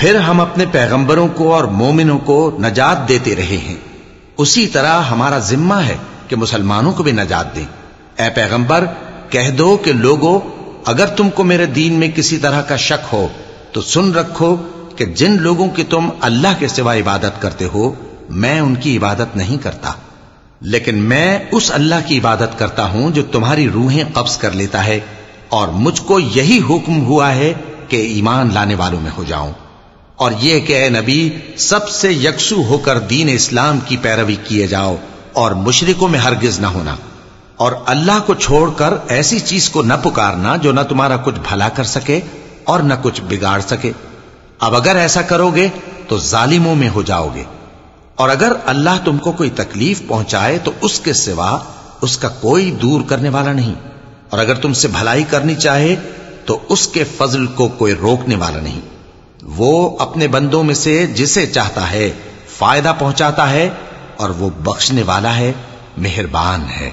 फिर हम अपने पैगंबरों को और मोमिनों को नजात देते रहे हैं उसी तरह हमारा जिम्मा है कि मुसलमानों को भी नजात दें। ए पैगंबर, कह दो कि लोगों, अगर तुमको मेरे दीन में किसी तरह का शक हो तो सुन रखो कि जिन लोगों की तुम अल्लाह के सिवा इबादत करते हो, मैं उनकी इबादत नहीं करता। लेकिन मैं उस अल्लाह की इबादत करता हूँ जो तुम्हारी रूहें कब्ज कर लेता है, और मुझको यही हुक्म हुआ है कि ईमान लाने वालों में हो जाऊँ। और यह कि नबी, सबसे यकसू होकर दीन इस्लाम की पैरवी किए जाओ और मुशरिकों में हरगिज ना होना। और अल्लाह को छोड़कर ऐसी चीज़ को न पुकारना जो न तुम्हारा कुछ भला कर सके और न कुछ बिगाड़ सके। अब अगर ऐसा करोगे तो जालिमों में हो जाओगे। और अगर अल्लाह तुमको कोई तकलीफ़ पहुँचाए तो उसके सिवा उसका कोई दूर करने वाला नहीं। और अगर तुमसे भलाई करनी चाहे तो उसके फजल को कोई रोकने वाला नहीं। वो अपने बंदों में से जिसे चाहता है फायदा पहुंचाता है और वो बख्शने वाला है मेहरबान है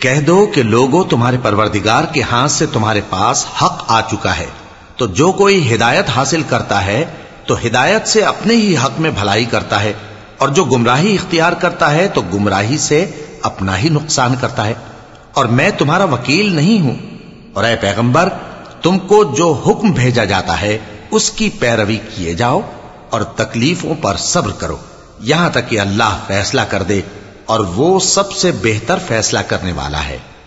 कह दो कि लोगों तुम्हारे परवरदिगार के हाथ से तुम्हारे पास हक आ चुका है तो जो कोई हिदायत हासिल करता है तो हिदायत से अपने ही हक में भलाई करता है और जो गुमराही इख्तियार करता है तो गुमराही से अपना ही नुकसान करता है। और मैं तुम्हारा वकील नहीं हूँ। और अय पैगंबर, तुमको जो हुक्म भेजा जाता है, उसकी पैरवी किए जाओ और तकलीफों पर सब्र करो। यहाँ तक कि अल्लाह फैसला कर दे और वो सबसे बेहतर फैसला करने वाला है।